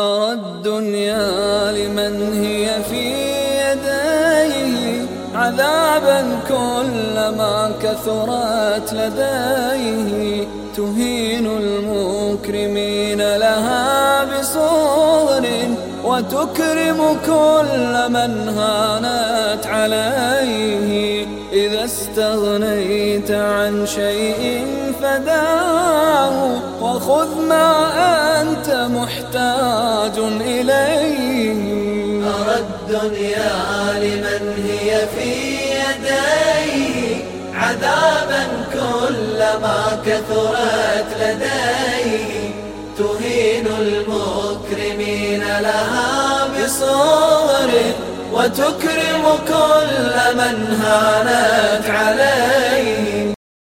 أرى الدنيا لمن هي في يديه عذابا كلما كثرت لديه. تهين المكرمين لها بصور وتكرم كل من هانت عليه. إذا استغنيت عن شيء فداه وخذ ما أنت محتاج إليه أرى الدنيا لمن هي في يديه عذابا كلما كثرت لديه تهين المكرمين لها بصور وتكرم كل من هانت عليه